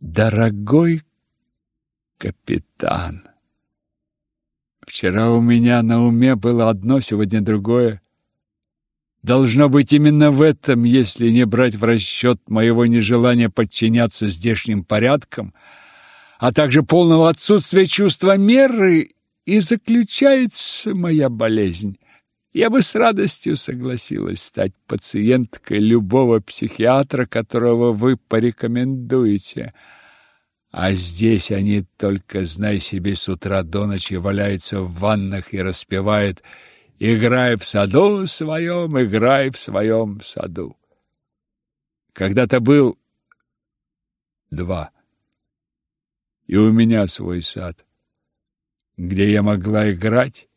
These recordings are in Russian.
Дорогой капитан, вчера у меня на уме было одно, сегодня другое. Должно быть именно в этом, если не брать в расчет моего нежелания подчиняться здешним порядкам, а также полного отсутствия чувства меры, и заключается моя болезнь. Я бы с радостью согласилась стать пациенткой любого психиатра, которого вы порекомендуете. А здесь они только, знай себе, с утра до ночи валяются в ваннах и распевают «Играй в саду своем, играй в своем саду». Когда-то был два, и у меня свой сад, где я могла играть,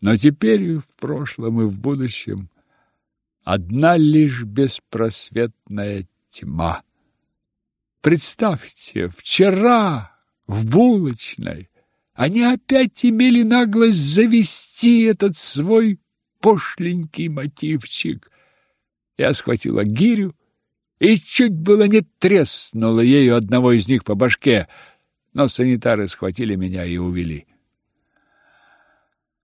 но теперь в прошлом, и в будущем одна лишь беспросветная тьма. Представьте, вчера в булочной они опять имели наглость завести этот свой пошленький мотивчик. Я схватила гирю и чуть было не треснула ею одного из них по башке, но санитары схватили меня и увели.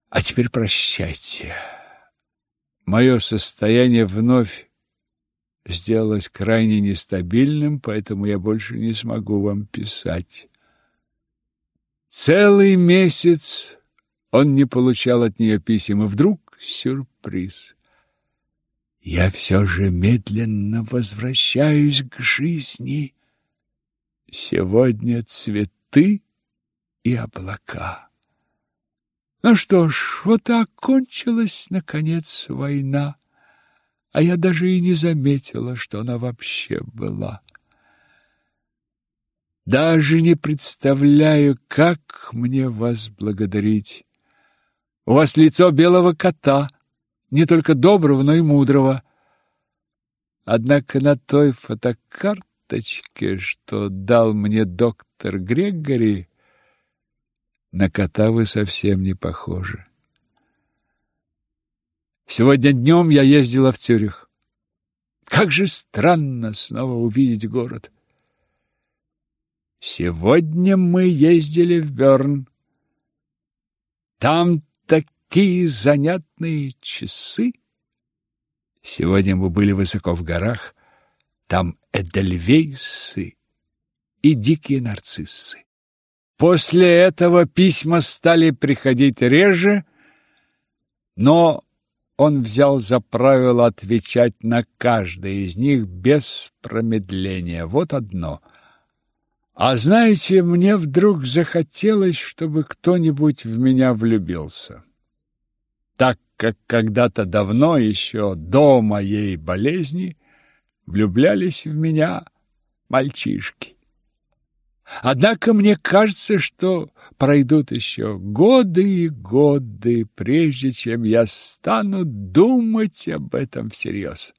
А теперь прощайте. Мое состояние вновь сделалось крайне нестабильным, поэтому я больше не смогу вам писать. Целый месяц он не получал от нее писем, и вдруг сюрприз. Я все же медленно возвращаюсь к жизни. Сегодня цветы и облака. Ну что ж, вот и окончилась, наконец, война, а я даже и не заметила, что она вообще была. Даже не представляю, как мне вас благодарить. У вас лицо белого кота, не только доброго, но и мудрого. Однако на той фотокарточке, что дал мне доктор Грегори, на кота вы совсем не похожи. Сегодня днем я ездила в Цюрих. Как же странно снова увидеть город. Сегодня мы ездили в Бёрн. Там такие занятные часы. Сегодня мы были высоко в горах. Там эдельвейсы и дикие нарциссы. После этого письма стали приходить реже, но он взял за правило отвечать на каждое из них без промедления. Вот одно. А знаете, мне вдруг захотелось, чтобы кто-нибудь в меня влюбился. Так как когда-то давно, еще до моей болезни, влюблялись в меня мальчишки. Однако мне кажется, что пройдут еще годы и годы, прежде чем я стану думать об этом всерьез.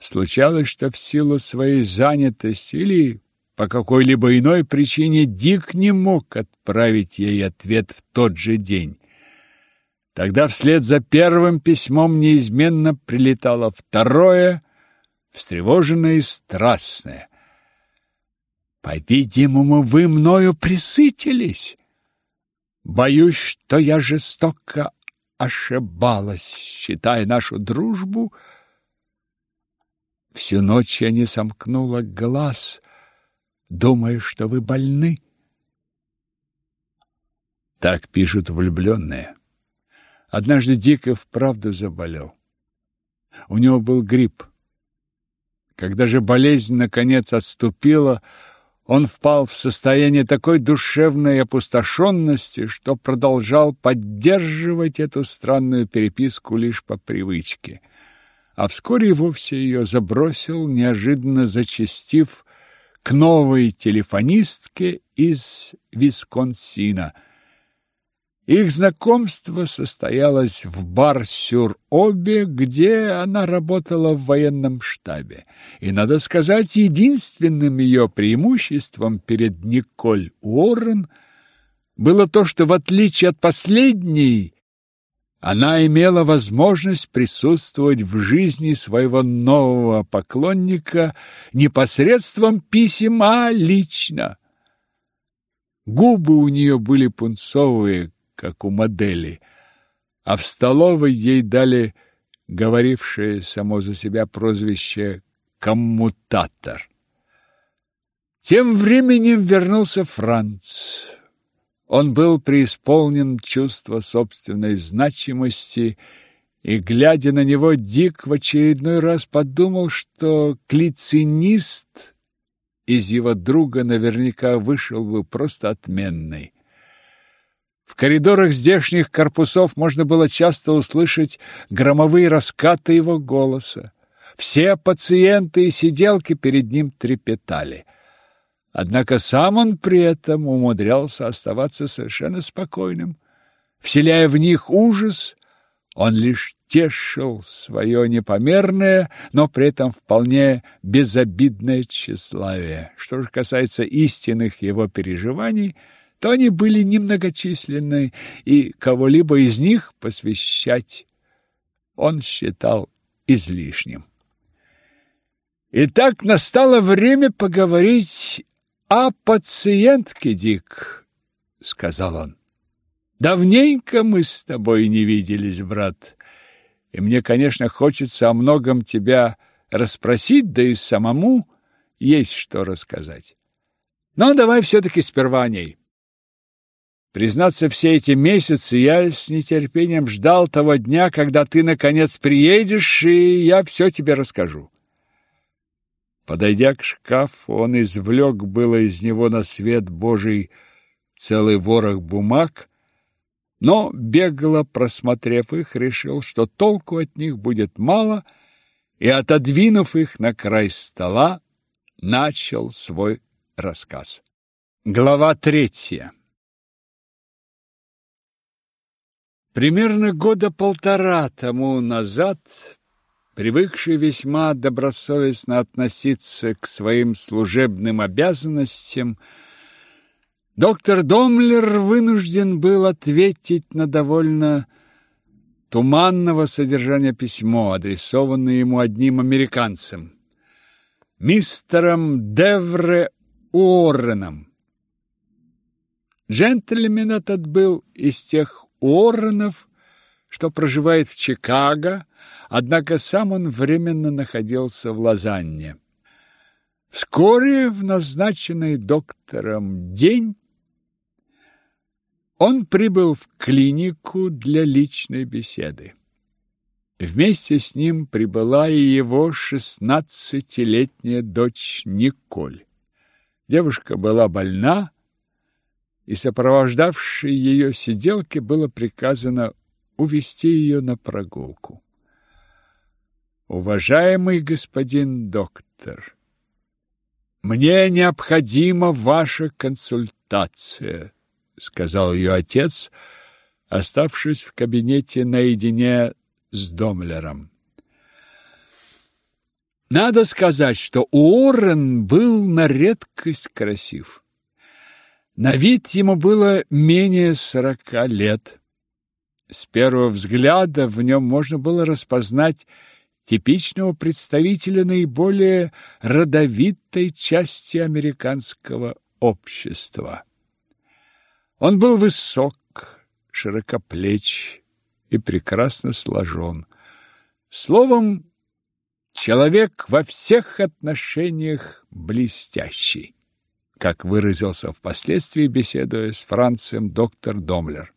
Случалось, что в силу своей занятости или по какой-либо иной причине Дик не мог отправить ей ответ в тот же день. Тогда вслед за первым письмом неизменно прилетало второе, встревоженное и страстное. По-видимому, вы мною присытились. Боюсь, что я жестоко ошибалась, считая нашу дружбу. Всю ночь я не сомкнула глаз, думая, что вы больны. Так пишут влюбленные. Однажды Диков вправду заболел. У него был грипп. Когда же болезнь наконец отступила, он впал в состояние такой душевной опустошенности, что продолжал поддерживать эту странную переписку лишь по привычке. А вскоре вовсе ее забросил, неожиданно зачастив к новой телефонистке из Висконсина – их знакомство состоялось в бар-сюр-Обе, где она работала в военном штабе. И, надо сказать, единственным ее преимуществом перед Николь Уоррен было то, что, в отличие от последней, она имела возможность присутствовать в жизни своего нового поклонника не посредством писем, а лично. Губы у нее были пунцовые, как у модели, а в столовой ей дали говорившее само за себя прозвище «коммутатор». Тем временем вернулся Франц. Он был преисполнен чувства собственной значимости, и, глядя на него, Дик в очередной раз подумал, что клицинист из его друга наверняка вышел бы просто отменный. В коридорах здешних корпусов можно было часто услышать громовые раскаты его голоса. Все пациенты и сиделки перед ним трепетали. Однако сам он при этом умудрялся оставаться совершенно спокойным. Вселяя в них ужас, он лишь тешил свое непомерное, но при этом вполне безобидное тщеславие. Что же касается истинных его переживаний, то они были немногочисленны, и кого-либо из них посвящать он считал излишним. Итак, настало время поговорить «А пациентке, Дик», — сказал он, — «давненько мы с тобой не виделись, брат, и мне, конечно, хочется о многом тебя расспросить, да и самому есть что рассказать. Но давай все-таки сперва о ней». Признаться, все эти месяцы я с нетерпением ждал того дня, когда ты, наконец, приедешь, и я все тебе расскажу. Подойдя к шкафу, он извлек было из него на свет Божий целый ворох бумаг, но, бегло просмотрев их, решил, что толку от них будет мало, и, отодвинув их на край стола, начал свой рассказ. Глава третья Примерно года полтора тому назад привыкший весьма добросовестно относиться к своим служебным обязанностям, доктор Домлер вынужден был ответить на довольно туманного содержания письмо, адресованное ему одним американцем, мистером Девре Уорреном. Джентльмен этот был из тех Уорренов, что проживает в Чикаго, однако сам он временно находился в Лозанне. Вскоре в назначенный доктором день он прибыл в клинику для личной беседы. Вместе с ним прибыла и его шестнадцатилетняя дочь Николь. Девушка была больна, и сопровождавшей ее сиделке было приказано увести ее на прогулку. Уважаемый господин доктор, мне необходима ваша консультация, сказал ее отец, оставшись в кабинете наедине с Домлером. Надо сказать, что Уоррен был на редкость красив. На вид ему было менее сорока лет. С первого взгляда в нем можно было распознать типичного представителя наиболее родовитой части американского общества. Он был высок, широкоплеч и прекрасно сложен. Словом, человек во всех отношениях блестящий, как выразился впоследствии, беседуя с Францем доктор Домлер.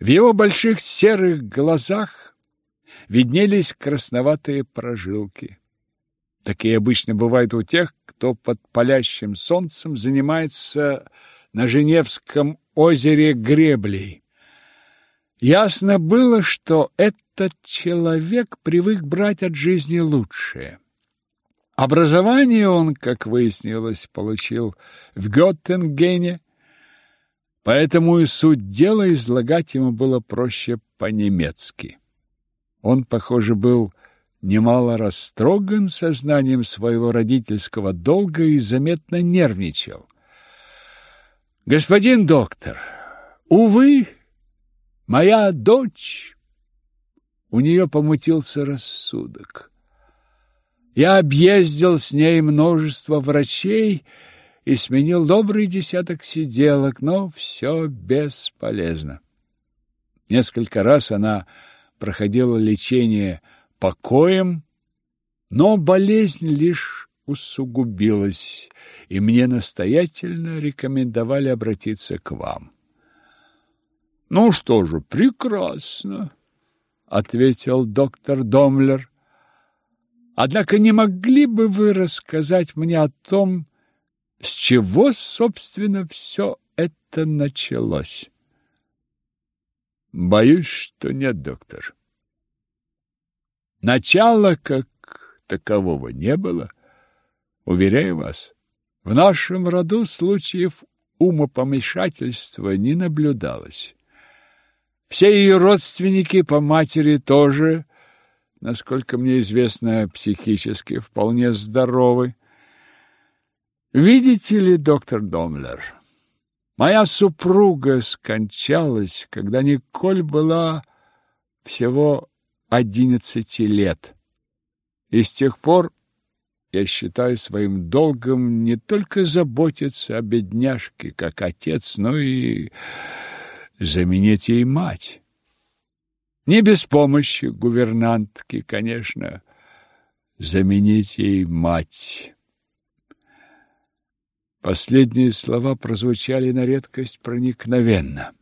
В его больших серых глазах виднелись красноватые прожилки. Такие обычно бывают у тех, кто под палящим солнцем занимается на Женевском озере греблей. Ясно было, что этот человек привык брать от жизни лучшее. Образование он, как выяснилось, получил в Геттингене, Поэтому и суть дела излагать ему было проще по-немецки. Он, похоже, был немало растроган сознанием своего родительского долга и заметно нервничал. Господин доктор, увы, Моя дочь, у нее помутился рассудок. Я объездил с ней множество врачей и сменил добрый десяток сиделок, но все бесполезно. Несколько раз она проходила лечение покоем, но болезнь лишь усугубилась, и мне настоятельно рекомендовали обратиться к вам. Ну что же, прекрасно, ответил доктор Домлер. Однако не могли бы вы рассказать мне о том, с чего, собственно, все это началось? Боюсь, что нет, доктор. Начала как такового не было, уверяю вас. В нашем роду случаев умопомешательства не наблюдалось. Все ее родственники по матери тоже, насколько мне известно, психически вполне здоровы. Видите ли, доктор Домлер, моя супруга скончалась, когда Николь была всего одиннадцати лет. И с тех пор я считаю своим долгом не только заботиться о бедняжке, как отец, но и заменить ей мать. Не без помощи гувернантки, конечно, заменить ей мать. Последние слова прозвучали на редкость проникновенно.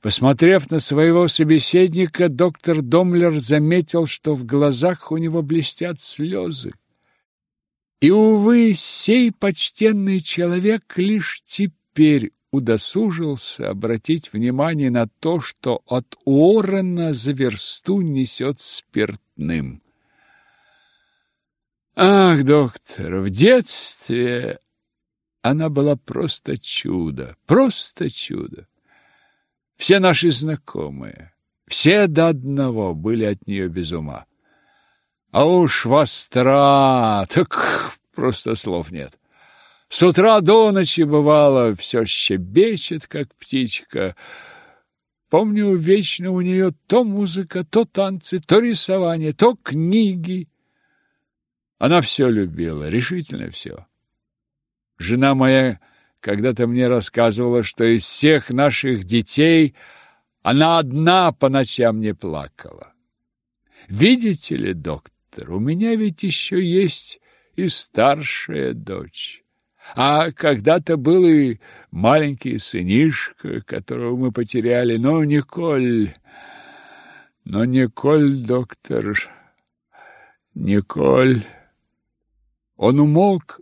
Посмотрев на своего собеседника, доктор Домлер заметил, что в глазах у него блестят слезы. И, увы, сей почтенный человек лишь теперь удосужился обратить внимание на то, что от Уоррена за версту несет спиртным. Ах, доктор, в детстве она была просто чудо, просто чудо. Все наши знакомые, все до одного были от нее без ума. А уж востра, так просто слов нет. С утра до ночи, бывало, все щебечет, как птичка. Помню, вечно у нее то музыка, то танцы, то рисование, то книги. Она все любила, решительно все. Жена моя когда-то мне рассказывала, что из всех наших детей она одна по ночам не плакала. Видите ли, доктор, у меня ведь еще есть и старшая дочь. А когда-то был и маленький сынишка, которого мы потеряли, но Николь... Но Николь, доктор, Николь... Он умолк,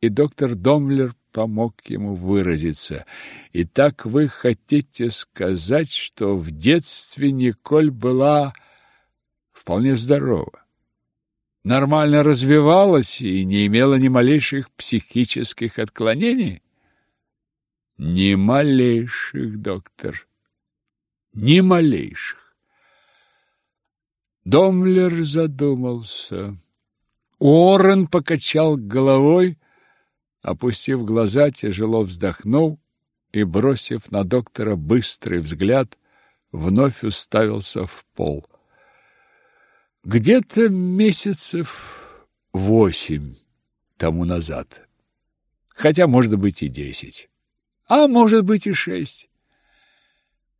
и доктор Домлер помог ему выразиться. И так вы хотите сказать, что в детстве Николь была вполне здорова? Нормально развивалась и не имела ни малейших психических отклонений? Ни малейших, доктор. Ни малейших. Домлер задумался. Уоррен покачал головой, опустив глаза, тяжело вздохнул и, бросив на доктора быстрый взгляд, вновь уставился в пол. Где-то месяцев восемь тому назад. Хотя, может быть, и десять. А может быть, и шесть.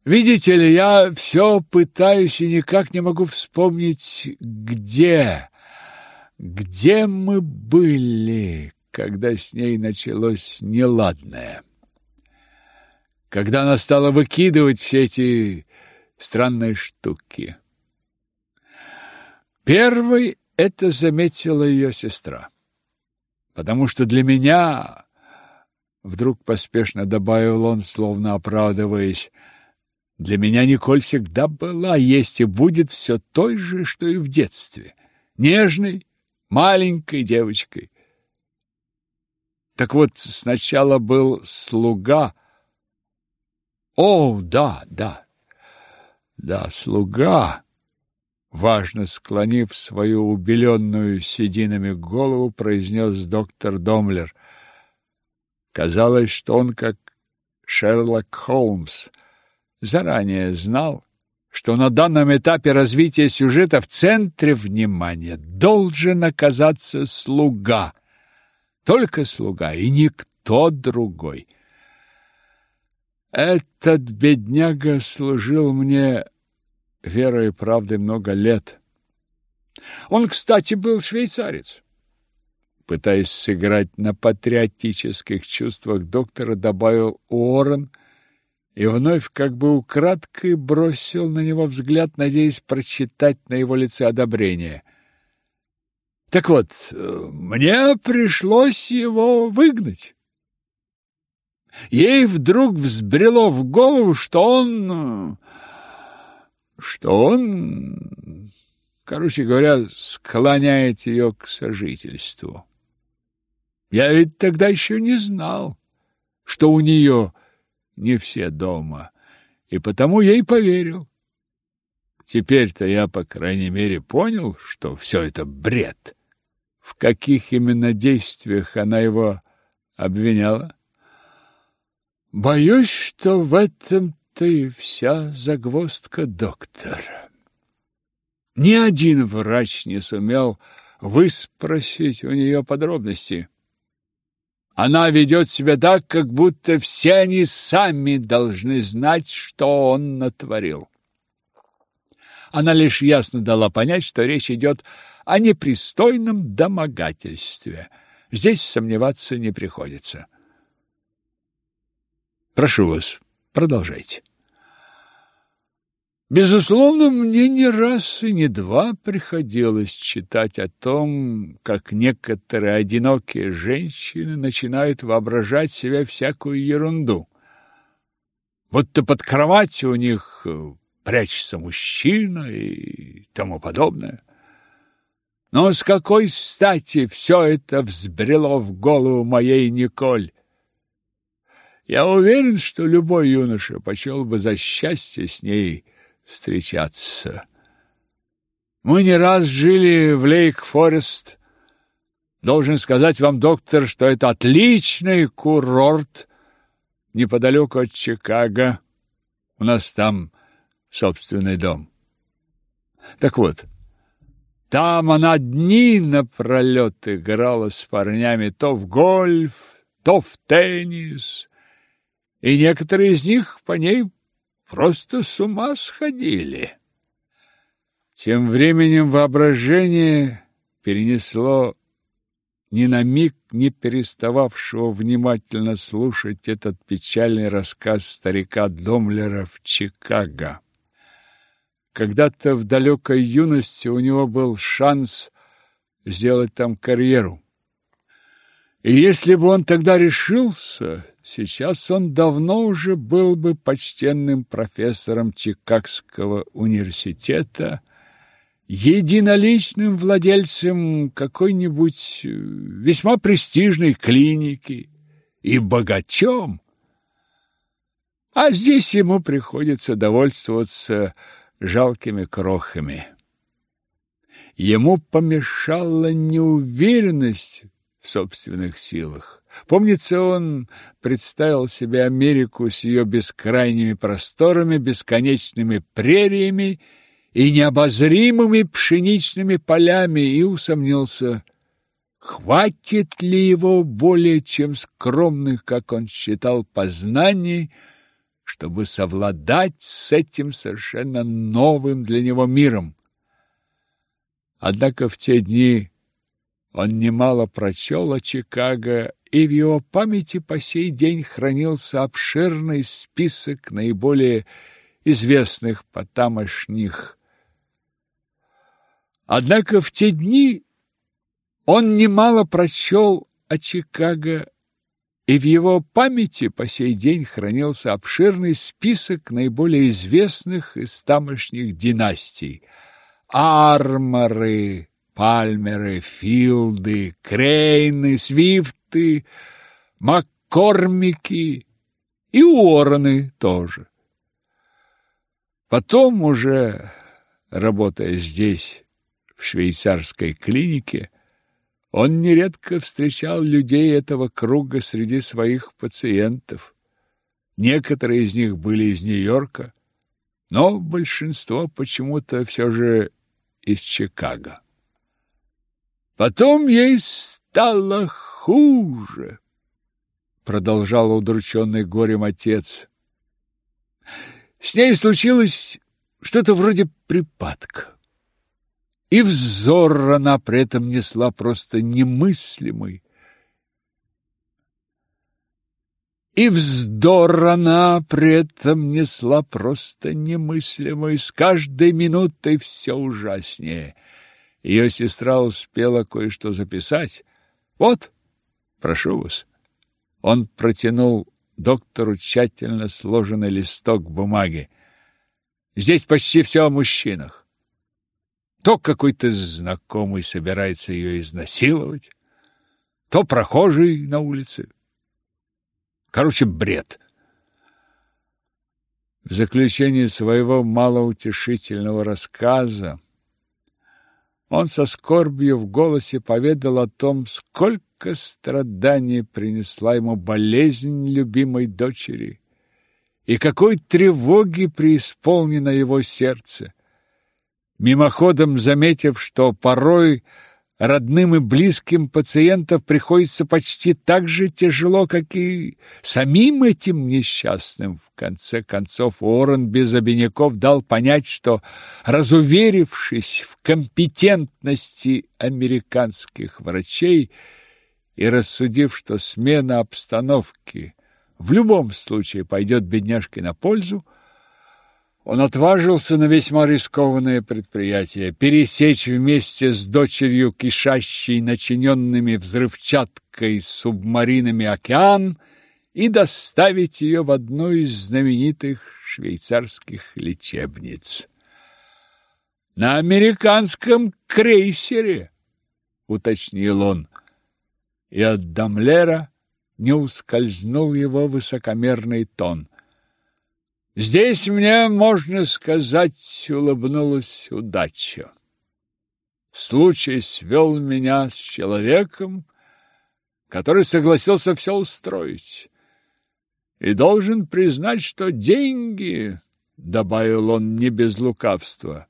Видите ли, я все пытаюсь и никак не могу вспомнить, где, где мы были, когда с ней началось неладное. Когда она стала выкидывать все эти странные штуки. Первой это заметила ее сестра. Потому что для меня, вдруг поспешно добавил он, словно оправдываясь, для меня Николь всегда была, есть и будет все той же, что и в детстве. Нежной, маленькой девочкой. Так вот, сначала был слуга. О, да, да. Да, слуга важно склонив свою убеленную сединами голову, произнес доктор Домлер. Казалось, что он как Шерлок Холмс заранее знал, что на данном этапе развития сюжета в центре внимания должен оказаться слуга. Только слуга и никто другой. Этот бедняга служил мне верой и правдой много лет. Он, кстати, был швейцарец. Пытаясь сыграть на патриотических чувствах, доктора добавил Уоррен и вновь как бы украдкой бросил на него взгляд, надеясь прочитать на его лице одобрение. Так вот, мне пришлось его выгнать. Ей вдруг взбрело в голову, что он... что он... короче говоря, склоняет ее к сожительству. Я ведь тогда еще не знал, что у нее не все дома, и потому ей поверил. Теперь-то я, по крайней мере, понял, что все это бред. В каких именно действиях она его обвиняла? Боюсь, что в и вся загвоздка, доктор. Ни один врач не сумел выспросить у нее подробности. Она ведет себя так, как будто все они сами должны знать, что он натворил. Она лишь ясно дала понять, что речь идет о непристойном домогательстве. Здесь сомневаться не приходится. Прошу вас, продолжайте. Безусловно, мне не раз и не два приходилось читать о том, как некоторые одинокие женщины начинают воображать себе всякую ерунду. Будто под кроватью у них э, прячется мужчина и тому подобное. Но с какой стати все это взбрело в голову моей Николь? Я уверен, что любой юноша почел бы за счастье с ней встречаться. Мы не раз жили в Лейк-Форест. Должен сказать вам, доктор, что это отличный курорт неподалеку от Чикаго. У нас там собственный дом. Так вот, там она дни напролет играла с парнями то в гольф, то в теннис, и некоторые из них по ней просто с ума сходили. Тем временем воображение перенесло ни на миг не перестававшего внимательно слушать этот печальный рассказ старика Домлера в Чикаго. Когда-то в далекой юности у него был шанс сделать там карьеру. И если бы он тогда решился, Сейчас он давно уже был бы почтенным профессором Чикагского университета, единоличным владельцем какой-нибудь э, весьма престижной клиники и богачом. А здесь ему приходится довольствоваться жалкими крохами. Ему помешала неуверенность в собственных силах. Помнится, он представил себе Америку с ее бескрайними просторами, бесконечными прериями и необозримыми пшеничными полями и усомнился, хватит ли его более чем скромных, как он считал, познаний, чтобы совладать с этим совершенно новым для него миром. Однако в те дни он немало прочел о Чикаго, и в его памяти по сей день хранился обширный список наиболее известных потамошних. Однако в те дни он немало прочел о Чикаго, и в его памяти по сей день хранился обширный список наиболее известных из тамошних династий. Арморы, Пальмеры, Филды, Крейны, Свифты, Маккормики и Уоррены тоже. Потом уже, работая здесь, в швейцарской клинике, он нередко встречал людей этого круга среди своих пациентов. Некоторые из них были из Нью-Йорка, но большинство почему-то все же из Чикаго. Потом ей стало хуже, продолжал удрученный горем отец. С ней случилось что-то вроде припадка. И взор она при этом несла просто немыслимый. И вздор она при этом несла просто немыслимый. С каждой минутой все ужаснее. Ее сестра успела кое-что записать. Вот, прошу вас. Он протянул доктору тщательно сложенный листок бумаги. Здесь почти все о мужчинах. То какой-то знакомый собирается ее изнасиловать, то прохожий на улице. Короче, бред. В заключении своего малоутешительного рассказа он со скорбью в голосе поведал о том, сколько страданий принесла ему болезнь любимой дочери и какой тревоги преисполнено его сердце. Мимоходом заметив, что порой родным и близким пациентов приходится почти так же тяжело, как и самим этим несчастным. В конце концов, Уоррен без обиняков дал понять, что, разуверившись в компетентности американских врачей и рассудив, что смена обстановки в любом случае пойдет бедняжке на пользу, он отважился на весьма рискованное предприятие пересечь вместе с дочерью кишащий начиненными взрывчаткой субмаринами океан и доставить ее в одну из знаменитых швейцарских лечебниц. На американском крейсере, уточнил он, и от Дамлера не ускользнул его высокомерный тон. Здесь мне, можно сказать, улыбнулась удача. Случай свел меня с человеком, который согласился все устроить. И должен признать, что деньги, добавил он не без лукавства,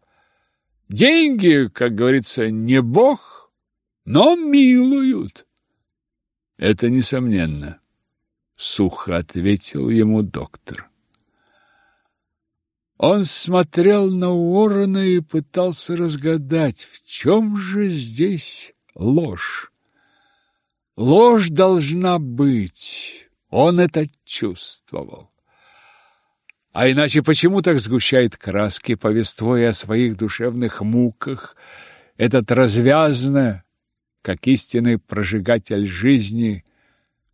деньги, как говорится, не бог, но милуют. Это несомненно, сухо ответил ему доктор. Он смотрел на Уоррена и пытался разгадать, в чем же здесь ложь. Ложь должна быть, он это чувствовал. А иначе почему так сгущает краски, повествуя о своих душевных муках, этот развязно, как истинный прожигатель жизни,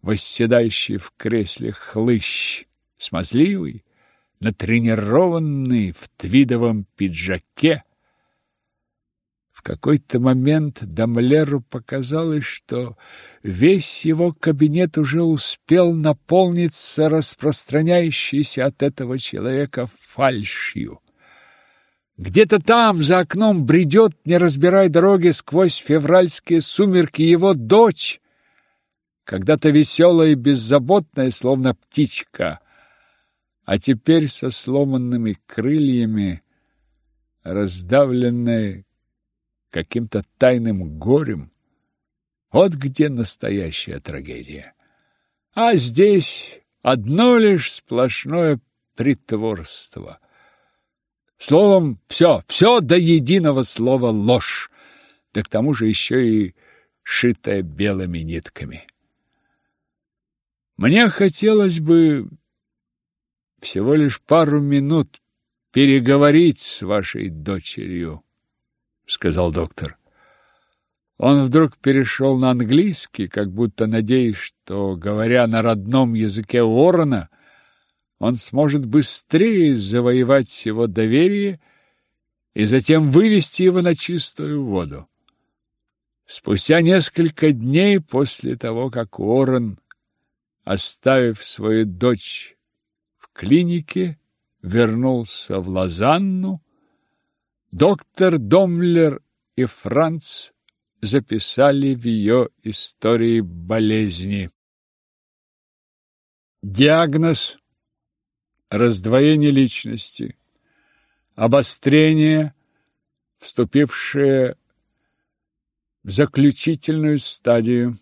восседающий в кресле хлыщ, смазливый, натренированный в твидовом пиджаке. В какой-то момент Дамлеру показалось, что весь его кабинет уже успел наполниться распространяющейся от этого человека фальшью. Где-то там, за окном, бредет, не разбирая дороги сквозь февральские сумерки, его дочь, когда-то веселая и беззаботная, словно птичка — а теперь со сломанными крыльями, раздавленная каким-то тайным горем. Вот где настоящая трагедия. А здесь одно лишь сплошное притворство. Словом, все, все до единого слова ложь, да к тому же еще и шитая белыми нитками. Мне хотелось бы всего лишь пару минут переговорить с вашей дочерью, сказал доктор. Он вдруг перешел на английский, как будто надеясь, что, говоря на родном языке Уоррена, он сможет быстрее завоевать его доверие и затем вывести его на чистую воду. Спустя несколько дней после того, как Уоррен, оставив свою дочь клинике, вернулся в Лозанну. Доктор Домлер и Франц записали в ее истории болезни. Диагноз – раздвоение личности, обострение, вступившее в заключительную стадию.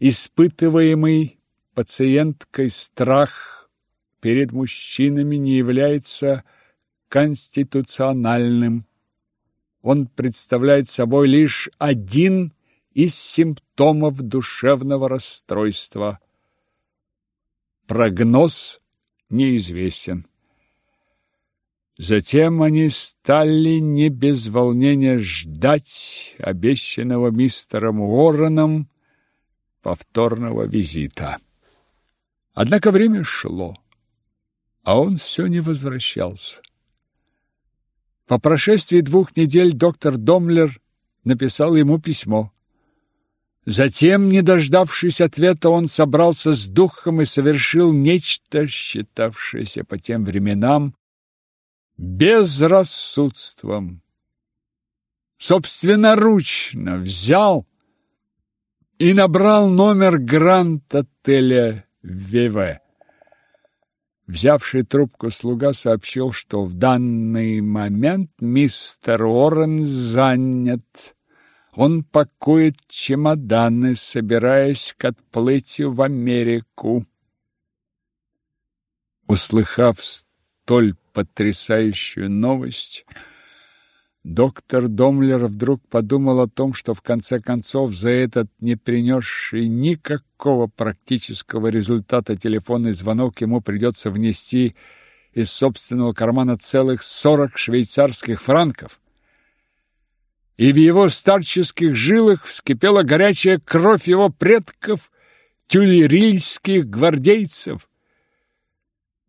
Испытываемый пациенткой страх перед мужчинами не является конституциональным. Он представляет собой лишь один из симптомов душевного расстройства. Прогноз неизвестен. Затем они стали не без волнения ждать обещанного мистером Уорреном повторного визита. Однако время шло, а он все не возвращался. По прошествии двух недель доктор Домлер написал ему письмо. Затем, не дождавшись ответа, он собрался с духом и совершил нечто, считавшееся по тем временам безрассудством. Собственноручно взял и набрал номер Гранд-отеля ВВ. Взявший трубку слуга сообщил, что в данный момент мистер Уоррен занят. Он пакует чемоданы, собираясь к отплытию в Америку. Услыхав столь потрясающую новость, доктор Домлер вдруг подумал о том, что в конце концов за этот не принесший никакого практического результата телефонный звонок ему придется внести из собственного кармана целых сорок швейцарских франков. И в его старческих жилах вскипела горячая кровь его предков, тюлерильских гвардейцев.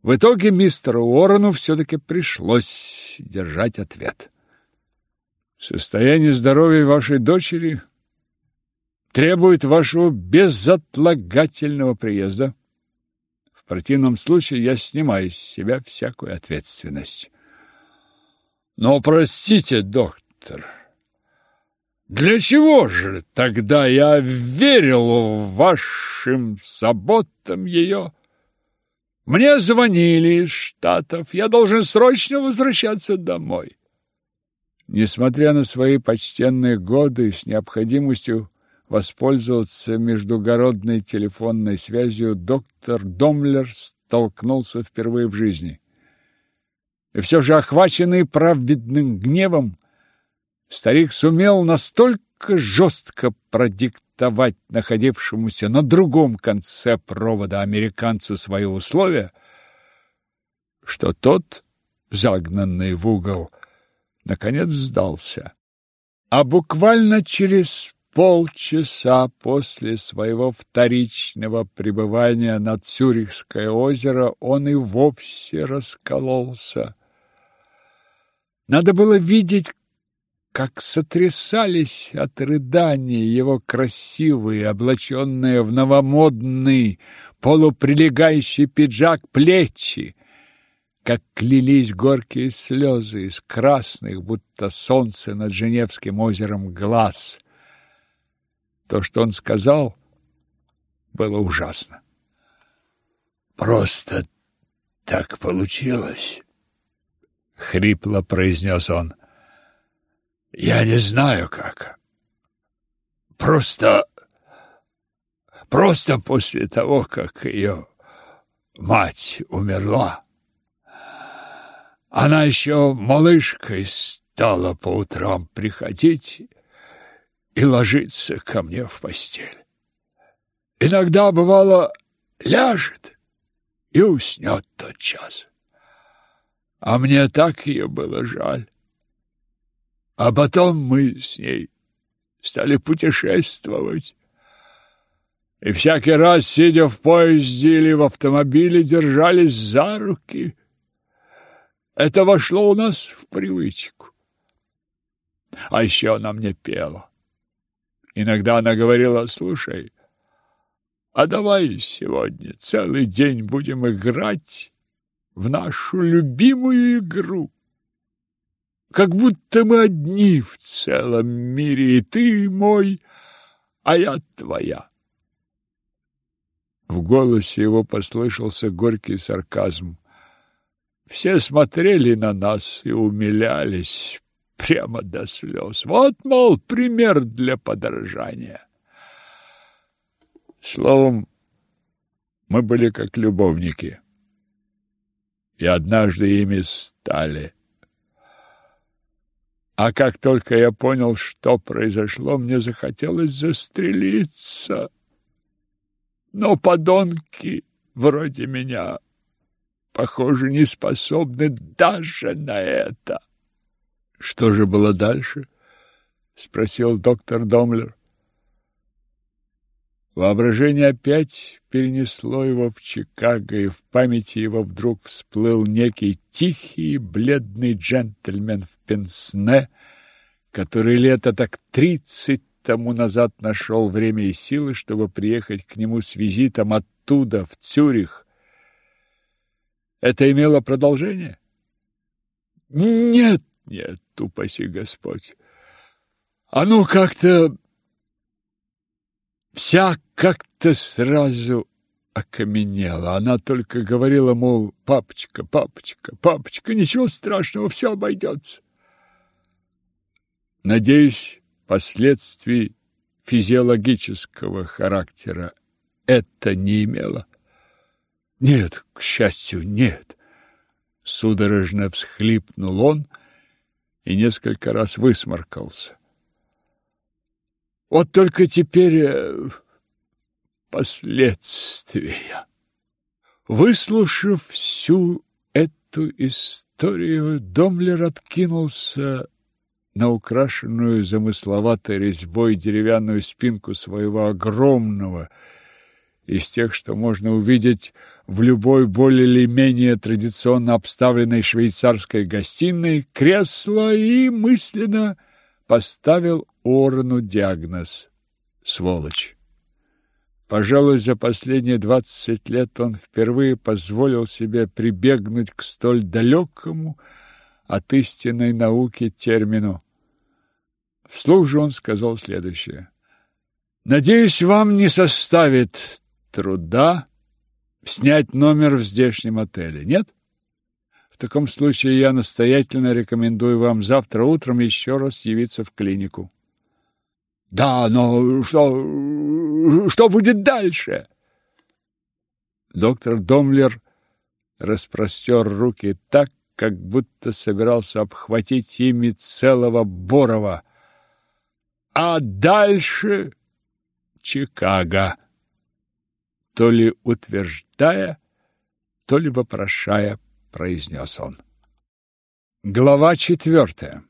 В итоге мистеру Уоррену все-таки пришлось держать ответ. Состояние здоровья вашей дочери требует вашего безотлагательного приезда. В противном случае я снимаю с себя всякую ответственность. Но простите, доктор, для чего же тогда я верил вашим заботам ее? Мне звонили из Штатов. Я должен срочно возвращаться домой. Несмотря на свои почтенные годы с необходимостью воспользоваться междугородной телефонной связью, доктор Домлер столкнулся впервые в жизни. И все же, охваченный праведным гневом, старик сумел настолько жестко продиктовать диктовать находившемуся на другом конце провода американцу свои условия, что тот, загнанный в угол, наконец сдался. А буквально через полчаса после своего вторичного пребывания на Цюрихское озеро он и вовсе раскололся. Надо было видеть, как сотрясались от рыдания его красивые, облаченные в новомодный, полуприлегающий пиджак плечи, как клялись горькие слезы из красных, будто солнце над Женевским озером, глаз. То, что он сказал, было ужасно. «Просто так получилось», — хрипло произнес он. Я не знаю как. Просто... Просто после того, как ее мать умерла, она еще малышкой стала по утрам приходить и ложиться ко мне в постель. Иногда, бывало, ляжет и уснет тот час. А мне так ее было жаль. А потом мы с ней стали путешествовать. И всякий раз, сидя в поезде или в автомобиле, держались за руки. Это вошло у нас в привычку. А еще она мне пела. Иногда она говорила, слушай, а давай сегодня целый день будем играть в нашу любимую игру как будто мы одни в целом мире, и ты мой, а я твоя. В голосе его послышался горький сарказм. Все смотрели на нас и умилялись прямо до слез. Вот, мол, пример для подражания. Словом, мы были как любовники. И однажды ими стали. А как только я понял, что произошло, мне захотелось застрелиться. Но подонки вроде меня, похоже, не способны даже на это. Что же было дальше? спросил доктор Домлер. Воображение опять перенесло его в Чикаго, и в памяти его вдруг всплыл некий тихий, бледный джентльмен в пенсне, который лето так тридцать тому назад нашел время и силы, чтобы приехать к нему с визитом оттуда, в Цюрих. Это имело продолжение? Нет, нет, упаси Господь. А ну как-то вся как-то сразу окаменела. Она только говорила, мол, папочка, папочка, папочка, ничего страшного, все обойдется. Надеюсь, последствий физиологического характера это не имело. Нет, к счастью, нет. Судорожно всхлипнул он и несколько раз высморкался. Вот только теперь э, последствия. Выслушав всю эту историю, Домлер откинулся на украшенную замысловатой резьбой деревянную спинку своего огромного из тех, что можно увидеть в любой более или менее традиционно обставленной швейцарской гостиной, кресло и мысленно поставил Орну диагноз «Сволочь». Пожалуй, за последние двадцать лет он впервые позволил себе прибегнуть к столь далекому от истинной науки термину. Вслух же он сказал следующее. «Надеюсь, вам не составит труда снять номер в здешнем отеле, нет? В таком случае я настоятельно рекомендую вам завтра утром еще раз явиться в клинику». «Да, но что, что будет дальше?» Доктор Домлер распростер руки так, как будто собирался обхватить ими целого Борова. А дальше Чикаго. То ли утверждая, то ли вопрошая, произнес он. Глава четвертая.